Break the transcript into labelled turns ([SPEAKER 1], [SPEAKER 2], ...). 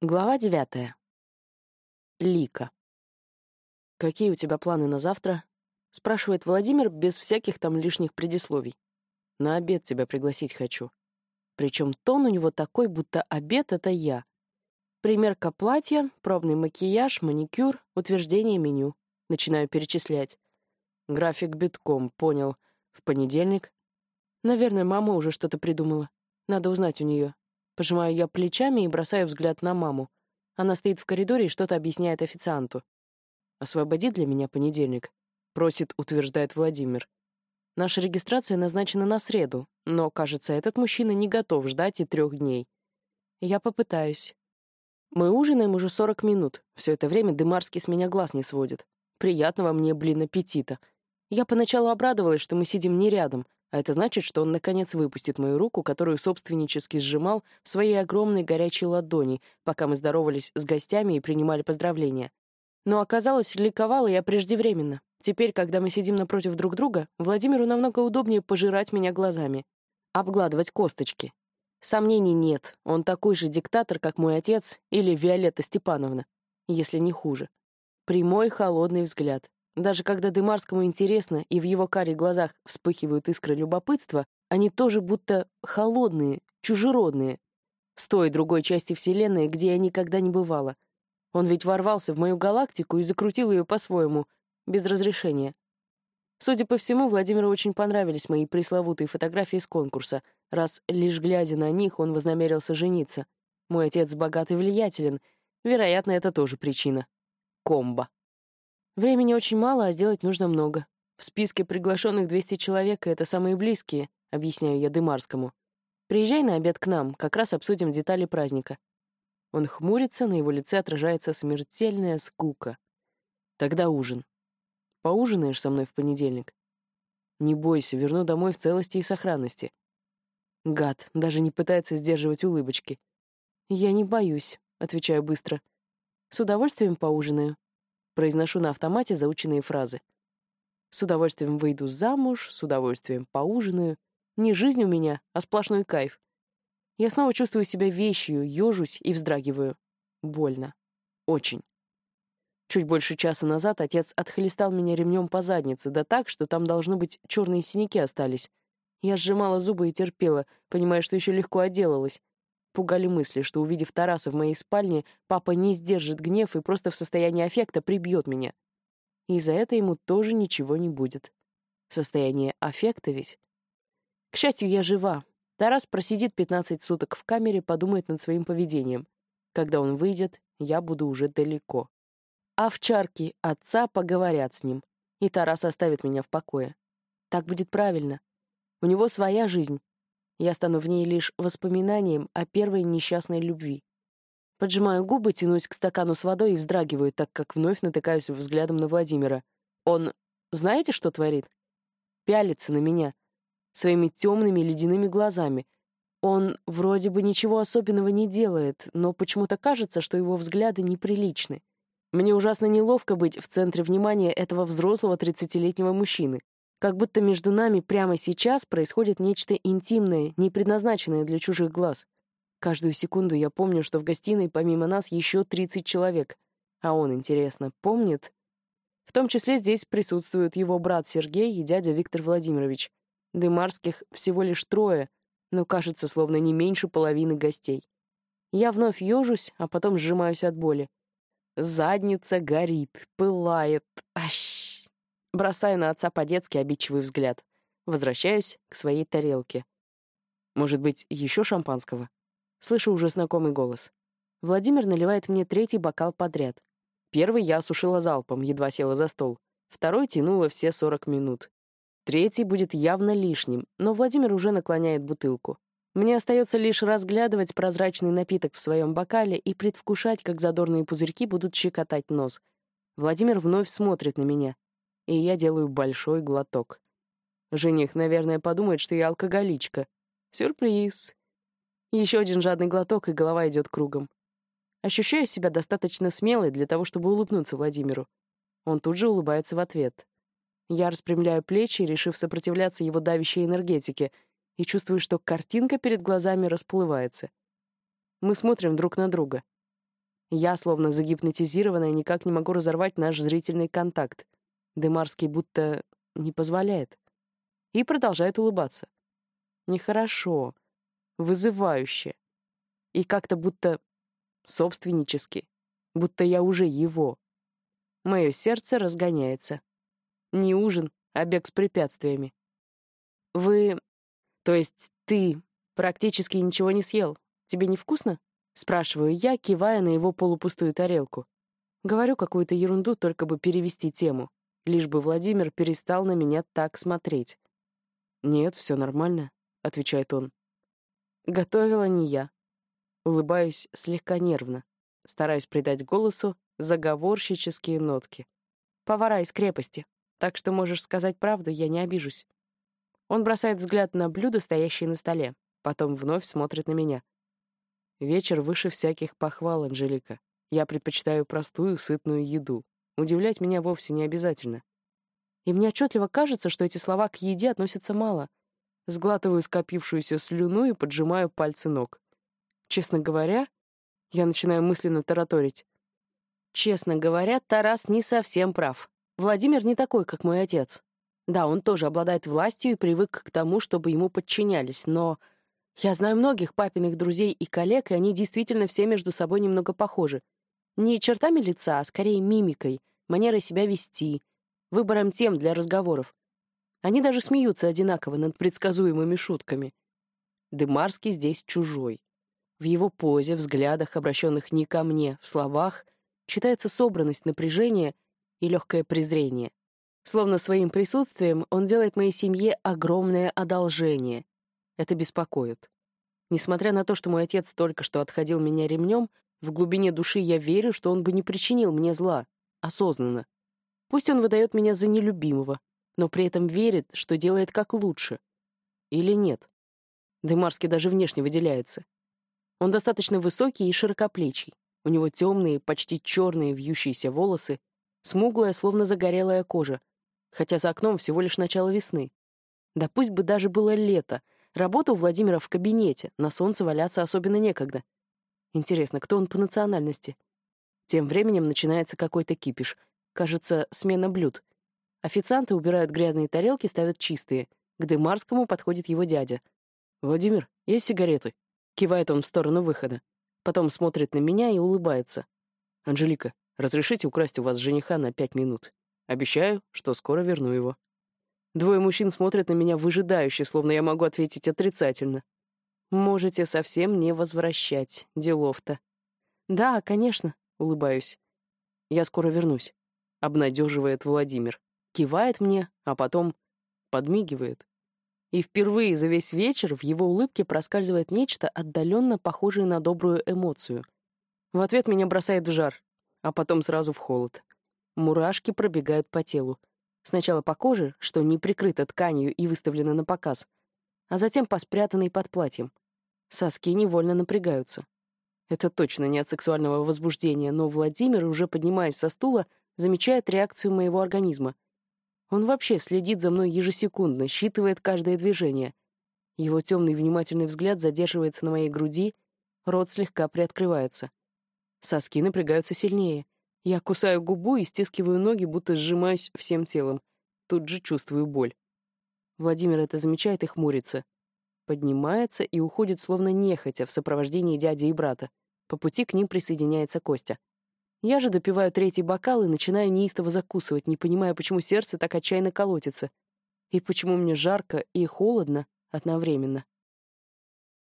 [SPEAKER 1] Глава девятая. Лика. «Какие у тебя планы на завтра?» — спрашивает Владимир без всяких там лишних предисловий. «На обед тебя пригласить хочу». Причем тон у него такой, будто обед — это я. Примерка платья, пробный макияж, маникюр, утверждение меню. Начинаю перечислять. График битком, понял. В понедельник. Наверное, мама уже что-то придумала. Надо узнать у нее. Пожимаю я плечами и бросаю взгляд на маму. Она стоит в коридоре и что-то объясняет официанту. «Освободи для меня понедельник», — просит, утверждает Владимир. Наша регистрация назначена на среду, но, кажется, этот мужчина не готов ждать и трех дней. Я попытаюсь. Мы ужинаем уже 40 минут. Все это время Дымарский с меня глаз не сводит. Приятного мне, блин, аппетита. Я поначалу обрадовалась, что мы сидим не рядом, а это значит, что он, наконец, выпустит мою руку, которую собственнически сжимал в своей огромной горячей ладони, пока мы здоровались с гостями и принимали поздравления. Но оказалось, ликовала я преждевременно. Теперь, когда мы сидим напротив друг друга, Владимиру намного удобнее пожирать меня глазами. Обгладывать косточки. Сомнений нет, он такой же диктатор, как мой отец или Виолетта Степановна, если не хуже. Прямой холодный взгляд, даже когда Дымарскому интересно, и в его карих глазах вспыхивают искры любопытства, они тоже будто холодные, чужеродные. С той другой части Вселенной, где я никогда не бывала. Он ведь ворвался в мою галактику и закрутил ее по-своему, без разрешения. Судя по всему, Владимиру очень понравились мои пресловутые фотографии с конкурса, раз, лишь глядя на них, он вознамерился жениться. Мой отец богат и влиятелен. Вероятно, это тоже причина. Комбо. Времени очень мало, а сделать нужно много. В списке приглашенных 200 человек, и это самые близкие, объясняю я Дымарскому. Приезжай на обед к нам, как раз обсудим детали праздника. Он хмурится, на его лице отражается смертельная скука. Тогда ужин. Поужинаешь со мной в понедельник? Не бойся, верну домой в целости и сохранности. Гад, даже не пытается сдерживать улыбочки. Я не боюсь, отвечаю быстро. С удовольствием поужинаю. Произношу на автомате заученные фразы. С удовольствием выйду замуж, с удовольствием поужинаю. Не жизнь у меня, а сплошной кайф. Я снова чувствую себя вещью, ежусь и вздрагиваю. Больно. Очень. Чуть больше часа назад отец отхлестал меня ремнем по заднице, да так, что там, должно быть, черные синяки остались. Я сжимала зубы и терпела, понимая, что еще легко отделалась. Пугали мысли, что, увидев Тараса в моей спальне, папа не сдержит гнев и просто в состоянии аффекта прибьет меня. И за это ему тоже ничего не будет. Состояние аффекта ведь. К счастью, я жива. Тарас просидит 15 суток в камере, подумает над своим поведением. Когда он выйдет, я буду уже далеко. Овчарки отца поговорят с ним, и Тарас оставит меня в покое. Так будет правильно. У него своя жизнь, я стану в ней лишь воспоминанием о первой несчастной любви. Поджимаю губы, тянусь к стакану с водой и вздрагиваю, так как вновь натыкаюсь взглядом на Владимира. Он, знаете, что творит? Пялится на меня своими темными ледяными глазами. Он вроде бы ничего особенного не делает, но почему-то кажется, что его взгляды неприличны. Мне ужасно неловко быть в центре внимания этого взрослого тридцатилетнего мужчины. Как будто между нами прямо сейчас происходит нечто интимное, не предназначенное для чужих глаз. Каждую секунду я помню, что в гостиной помимо нас еще 30 человек. А он, интересно, помнит? В том числе здесь присутствуют его брат Сергей и дядя Виктор Владимирович. Дымарских всего лишь трое, но кажется, словно не меньше половины гостей. Я вновь ежусь, а потом сжимаюсь от боли. Задница горит, пылает. Ащ! Бросаю на отца по-детски обидчивый взгляд. Возвращаюсь к своей тарелке. Может быть, еще шампанского? Слышу уже знакомый голос. Владимир наливает мне третий бокал подряд. Первый я осушила залпом, едва села за стол. Второй тянула все 40 минут. Третий будет явно лишним, но Владимир уже наклоняет бутылку. Мне остается лишь разглядывать прозрачный напиток в своем бокале и предвкушать, как задорные пузырьки будут щекотать нос. Владимир вновь смотрит на меня и я делаю большой глоток. Жених, наверное, подумает, что я алкоголичка. Сюрприз. Еще один жадный глоток, и голова идет кругом. Ощущаю себя достаточно смелой для того, чтобы улыбнуться Владимиру. Он тут же улыбается в ответ. Я распрямляю плечи, решив сопротивляться его давящей энергетике, и чувствую, что картинка перед глазами расплывается. Мы смотрим друг на друга. Я, словно загипнотизированная, никак не могу разорвать наш зрительный контакт. Демарский будто не позволяет. И продолжает улыбаться. Нехорошо, вызывающе. И как-то будто собственнически, будто я уже его. Мое сердце разгоняется. Не ужин, а бег с препятствиями. Вы... То есть ты практически ничего не съел. Тебе не вкусно? Спрашиваю я, кивая на его полупустую тарелку. Говорю какую-то ерунду, только бы перевести тему, лишь бы Владимир перестал на меня так смотреть. «Нет, все нормально», — отвечает он. Готовила не я. Улыбаюсь слегка нервно, стараюсь придать голосу заговорщические нотки. Повара из крепости, так что можешь сказать правду, я не обижусь. Он бросает взгляд на блюдо, стоящее на столе, потом вновь смотрит на меня. Вечер выше всяких похвал, Анжелика. Я предпочитаю простую, сытную еду. Удивлять меня вовсе не обязательно. И мне отчетливо кажется, что эти слова к еде относятся мало. Сглатываю скопившуюся слюну и поджимаю пальцы ног. Честно говоря, я начинаю мысленно тараторить. Честно говоря, Тарас не совсем прав. Владимир не такой, как мой отец. Да, он тоже обладает властью и привык к тому, чтобы ему подчинялись, но я знаю многих папиных друзей и коллег, и они действительно все между собой немного похожи. Не чертами лица, а скорее мимикой, манерой себя вести, выбором тем для разговоров. Они даже смеются одинаково над предсказуемыми шутками. Дымарский здесь чужой. В его позе, взглядах, обращенных не ко мне, в словах, читается собранность, напряжение и легкое презрение. Словно своим присутствием он делает моей семье огромное одолжение. Это беспокоит. Несмотря на то, что мой отец только что отходил меня ремнем, в глубине души я верю, что он бы не причинил мне зла, осознанно. Пусть он выдает меня за нелюбимого, но при этом верит, что делает как лучше. Или нет. Демарский даже внешне выделяется. Он достаточно высокий и широкоплечий. У него темные, почти черные вьющиеся волосы, смуглая, словно загорелая кожа, хотя за окном всего лишь начало весны. Да пусть бы даже было лето, работа у Владимира в кабинете, на солнце валяться особенно некогда. Интересно, кто он по национальности? Тем временем начинается какой-то кипиш. Кажется, смена блюд. Официанты убирают грязные тарелки, ставят чистые. К Демарскому подходит его дядя. «Владимир, есть сигареты?» Кивает он в сторону выхода. Потом смотрит на меня и улыбается. «Анжелика, разрешите украсть у вас жениха на пять минут?» Обещаю, что скоро верну его. Двое мужчин смотрят на меня выжидающе, словно я могу ответить отрицательно. Можете совсем не возвращать, делов-то. Да, конечно, улыбаюсь. Я скоро вернусь, обнадеживает Владимир. Кивает мне, а потом подмигивает. И впервые за весь вечер в его улыбке проскальзывает нечто отдаленно похожее на добрую эмоцию. В ответ меня бросает в жар, а потом сразу в холод. Мурашки пробегают по телу. Сначала по коже, что не прикрыто тканью и выставлено на показ, а затем по спрятанной под платьем. Соски невольно напрягаются. Это точно не от сексуального возбуждения, но Владимир, уже поднимаясь со стула, замечает реакцию моего организма. Он вообще следит за мной ежесекундно, считывает каждое движение. Его темный внимательный взгляд задерживается на моей груди, рот слегка приоткрывается. Соски напрягаются сильнее. Я кусаю губу и стискиваю ноги, будто сжимаюсь всем телом. Тут же чувствую боль. Владимир это замечает и хмурится. Поднимается и уходит словно нехотя в сопровождении дяди и брата. По пути к ним присоединяется Костя. Я же допиваю третий бокал и начинаю неистово закусывать, не понимая, почему сердце так отчаянно колотится. И почему мне жарко и холодно одновременно.